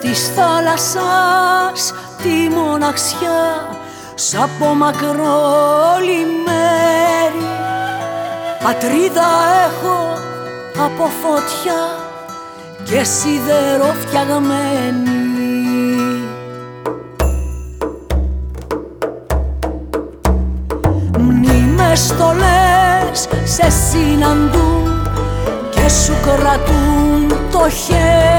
της θάλασσας τη μοναξιά σ' από μακρό λιμέρι Πατρίδα έχω από φωτιά και σιδερό φτιαγμένη. Μνήμες στολές σε συναντούν και σου κρατούν το χέρι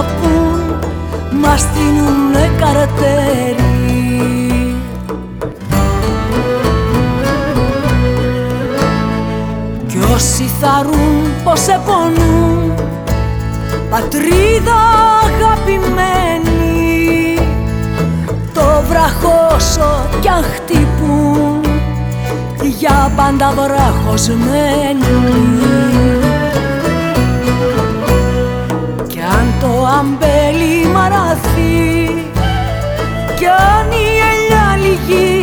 αγαπούν μας δίνουνε καρτέρι Κι όσοι θαρούν πως σε πονούν πατρίδα αγαπημένη το βραχώσω κι αν χτυπούν για πάντα βραχωσμένοι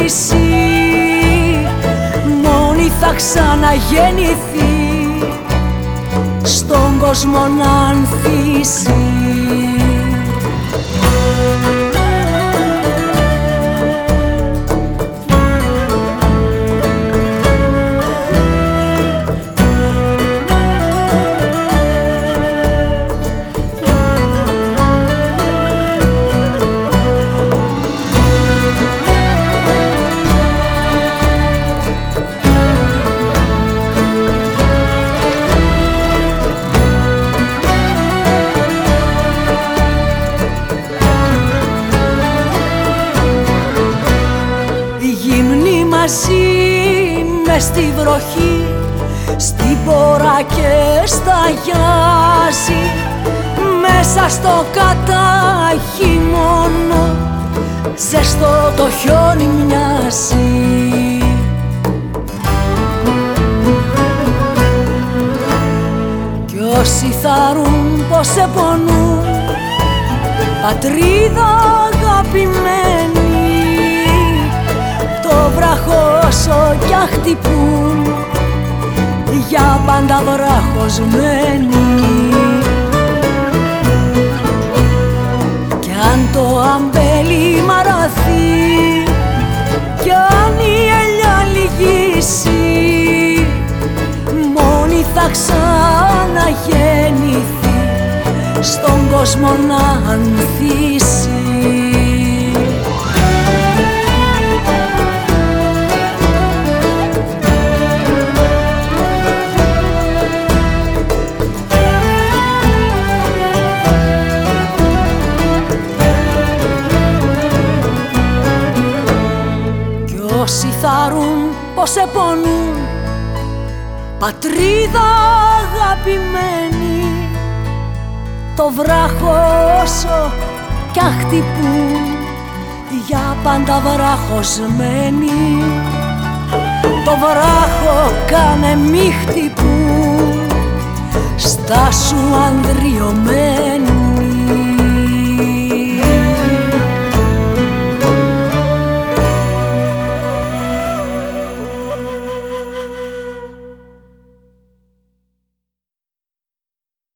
λυγίσει μόνη θα ξαναγεννηθεί στον κόσμο να ανθίσει μαζί με στη βροχή Στην πόρα και στα γιάζι. Μέσα στο κατάχη μόνο Ζεστό το χιόνι μοιάζει. Κι όσοι θαρούν πως σε πονούν Πατρίδα αγαπημένη χτυπούν. Για πάντα βραχωσμένοι. Κι αν το αμπέλι μαραθεί κι αν η ελιά λυγίσει μόνη θα ξαναγεννηθεί στον κόσμο να ανθίσει όσοι θαρούν πως σε πονούν. Πατρίδα αγαπημένη Το βράχο όσο κι αν χτυπούν Για πάντα βράχωσμένοι Το βράχο κάνε μη χτυπούν Στάσου ανδριωμένη